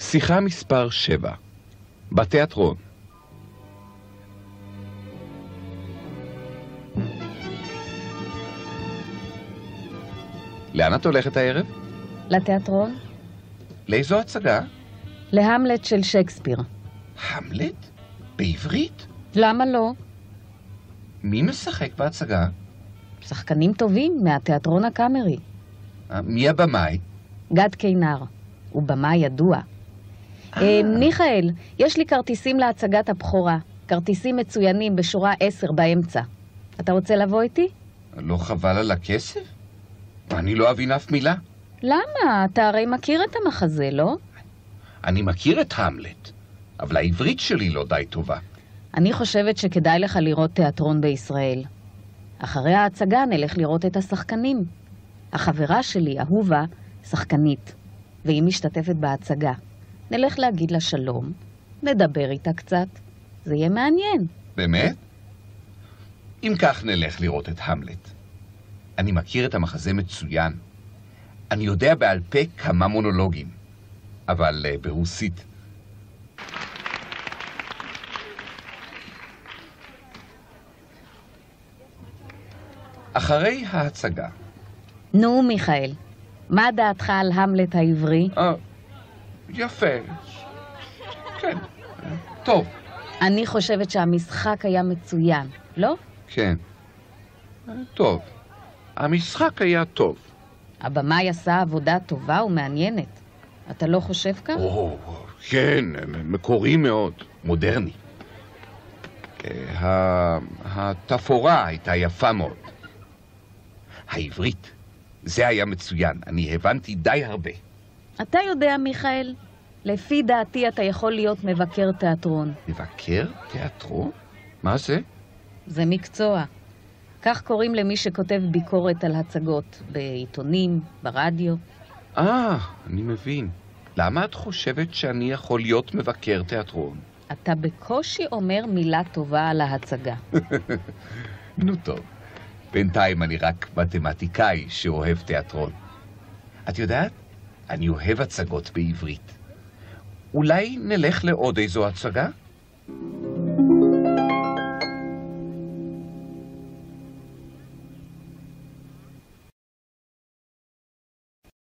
שיחה מספר 7 בתיאטרון לאן את הולכת הערב? לתיאטרון? לאיזו הצגה? להמלט של שייקספיר. המלט? בעברית? למה לא? מי משחק בהצגה? שחקנים טובים מהתיאטרון הקאמרי. אה, מי הבמאי? גד קינר. הוא במאי ידוע. אה, מיכאל, יש לי כרטיסים להצגת הבכורה. כרטיסים מצוינים בשורה 10 באמצע. אתה רוצה לבוא איתי? לא חבל על הכסף? אני לא אבין אף מילה. למה? אתה הרי מכיר את המחזה, לא? אני מכיר את המלט, אבל העברית שלי לא די טובה. אני חושבת שכדאי לך לראות תיאטרון בישראל. אחרי ההצגה נלך לראות את השחקנים. החברה שלי, אהובה, שחקנית, והיא משתתפת בהצגה. נלך להגיד לה שלום, נדבר איתה קצת, זה יהיה מעניין. באמת? אם כך נלך לראות את המלט. אני מכיר את המחזה מצוין. אני יודע בעל פה כמה מונולוגים, אבל uh, ברוסית. אחרי ההצגה. נו, מיכאל, מה דעתך על המלט העברי? אה, יפה. כן, טוב. אני חושבת שהמשחק היה מצוין, לא? כן. טוב. המשחק היה טוב. הבמאי עשה עבודה טובה ומעניינת. אתה לא חושב כך? או, כן, מקורי מאוד, מודרני. אה, התפאורה הייתה יפה מאוד. העברית, זה היה מצוין, אני הבנתי די הרבה. אתה יודע, מיכאל, לפי דעתי אתה יכול להיות מבקר תיאטרון. מבקר תיאטרון? מה זה? זה מקצוע. כך קוראים למי שכותב ביקורת על הצגות, בעיתונים, ברדיו. אה, אני מבין. למה את חושבת שאני יכול להיות מבקר תיאטרון? אתה בקושי אומר מילה טובה על ההצגה. נו טוב. בינתיים אני רק מתמטיקאי שאוהב תיאטרון. את יודעת, אני אוהב הצגות בעברית. אולי נלך לעוד איזו הצגה?